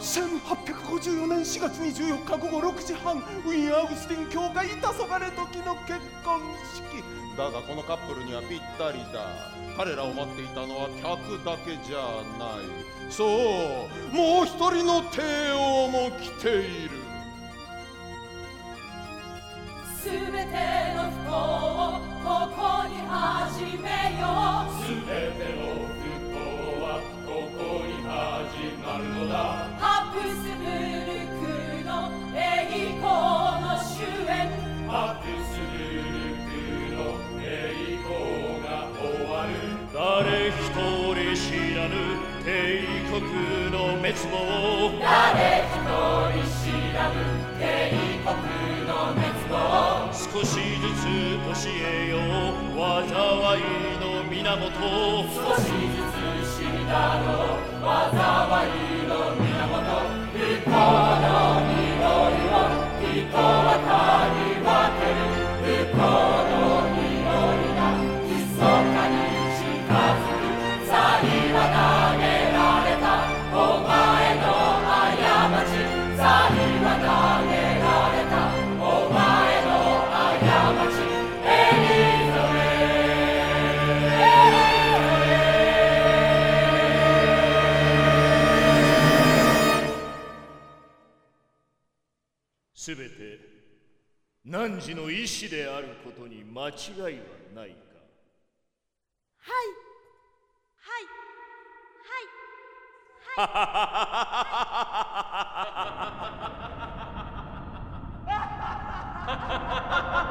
1854年4月24日午後6時半ウィン・アウグスティン教会黄昏時の結婚式。だがこのカップルにはぴったりだ。彼らを待っていたのは客だけじゃない。そうもう一人の帝王も来ている。すべての不幸誰一人知らぬ帝国の滅亡。誰一人知らぬ帝国の滅亡。少しずつ教えよう災いの源。少しずつすべて汝の意志であることに間違いはないか。はい。はい。はい。はい